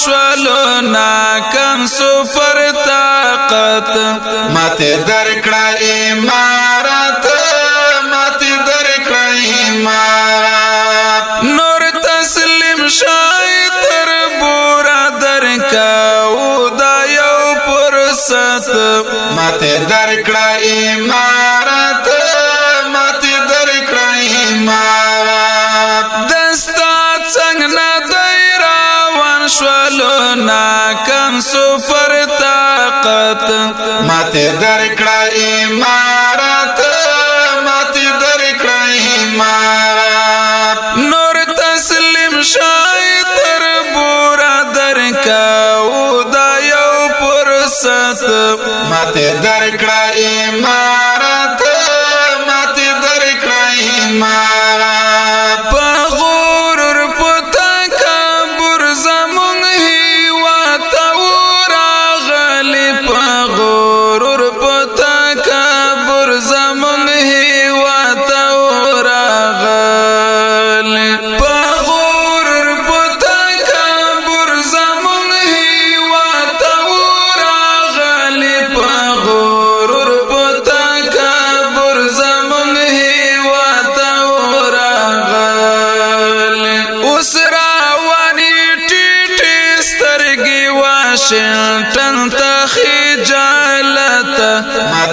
شولونا کم سفر طاقت مات درکڑا امارت مات درکڑا امارت نور تسلیم شای تر بورا درکاو دا یو پرست مات درکڑا امارت شولو ناکم سفر طاقت ماته درکړه امارت ماته درکړه امارت نور تسلیم شای تر بورا درکاو دا یو پرست ماته درکړه امارت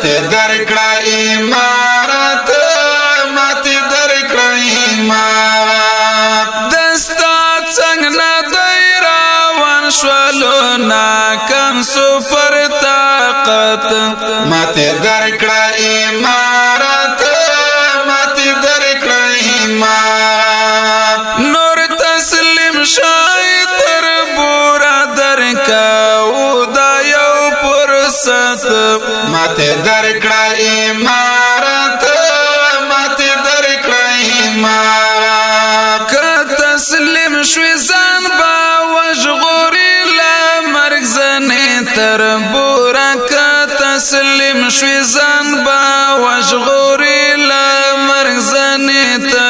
ماته درکړه امارت ماته درکړه امارت دستا څنګه نه دایرا وان شولو ناکم سفر طاقت ماته درکړه امارت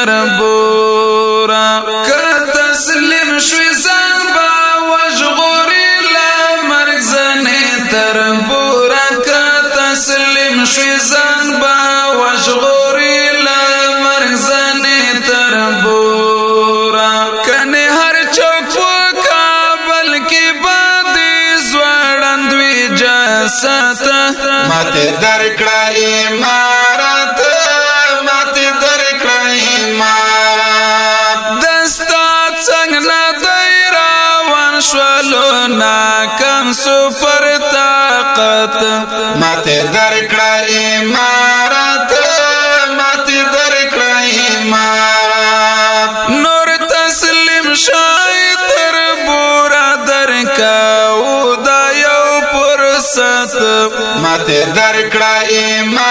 تربورا کر تسلیم شوی زان با وشغوری لامرگ زنی تربورا کر تسلیم شوی زان با وشغوری لامرگ زنی تربورا کنی هر چوک و کابل کی بادی زوارندوی جاستا مات درکڑا ایمارا ما دستا څنګه دای راون شلو نا کم سفر طاقت ماته درکړه امارت ماته درکړه امارت نور تسلیم شای تر بورا درکاو دا یو پرست ماته درکړه امارت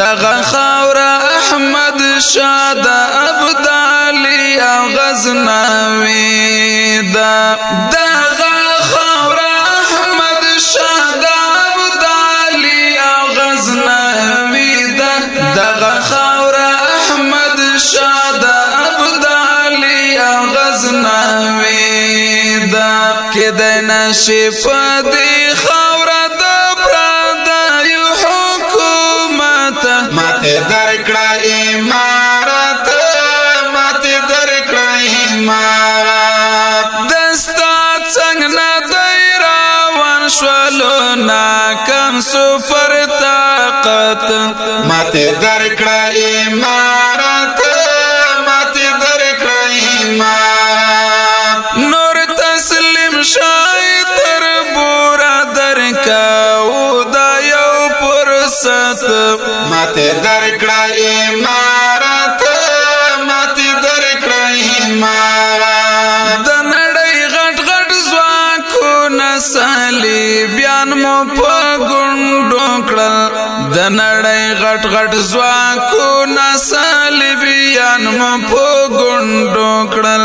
دغه خاور احمد شاد او غزناوي دا دغه خاور احمد شاد او غزناوي دا دغه خاور احمد شاد او غزناوي دا کده نشي په دی خاور درکړه امارت ماته درکړه امارت دستا څنګه نه دایرا وان شولو نا کم سفر طاقت ماته درکړه امارت مات درکړه امارت مات درکړه امارت د نړۍ غټ غټ ځواکو نسلی بیان مو په ګوندو کړل د نړۍ غټ غټ ځواکو نسلی بیان مو په ګوندو کړل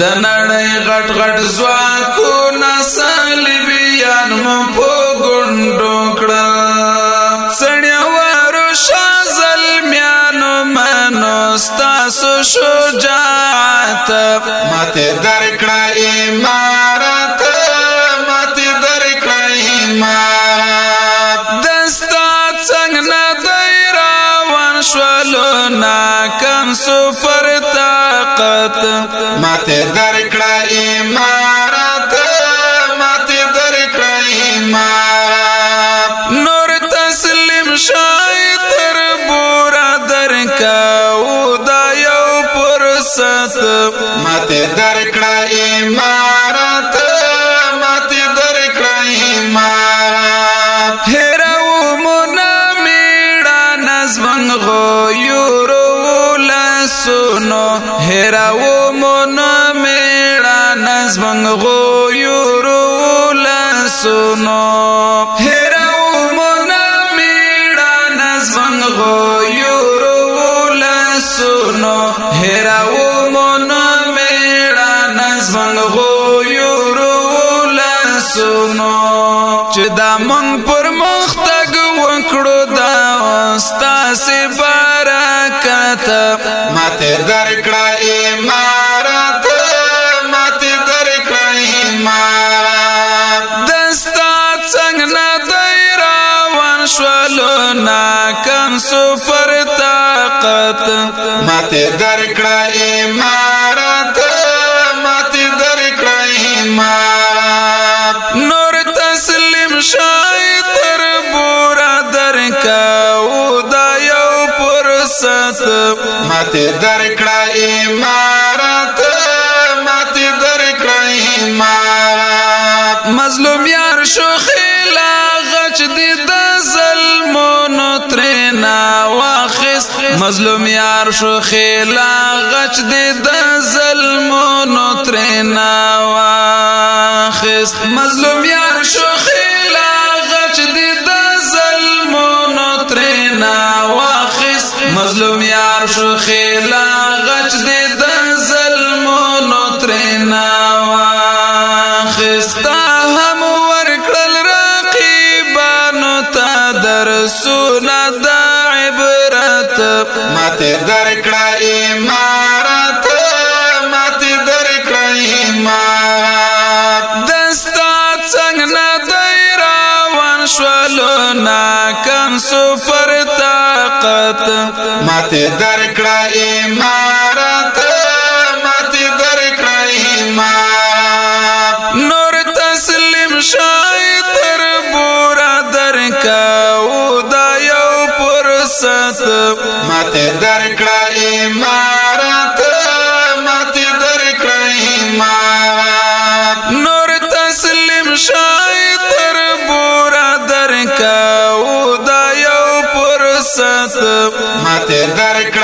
د نړۍ غټ غټ ځواکو نسالبیان مو په ګوندو کړل سړیوارو شازل میانو منو ستاسو شجاعت ماته درکړه ایمان ماته درکړه امارات ماته درکړه امارات نور تسلیم شای تر بورا درکاو دا یو پرست ماته درکړه सुनो हेरा वो मोन मेरा नजमंग गो यूरूल सुनो हेरा वो मोन मेरा नजमंग गो यूरूल सुनो हेरा سفر طاقت ماته درکړه امارت ماته درکړه امارت نور تسلیم شای تر بورا درکا او دا یو فرصت ماته درکړه امارت ماته درکړه امارت مظلوم یار شوخ مظلوم یار شو خیلا غچ دې د ظلمونو ترنا واخست مظلوم یار شو خیلا غچ دې د ظلمونو ترنا واخست مظلوم یار شو خیلا ماته درکړه امارت ماته درکړه امارت دستا څنګه نه دایرا وان شولو نا کم سفر طاقت ماته درکړه امارت ماته درکړه امارت نور تسلیم شای تر بورا درکړه سات ماته درکړه امارات ماته درکړه امارات نور تسلیم شای تر بورا درکاو دا یو فرصت ماته درکړه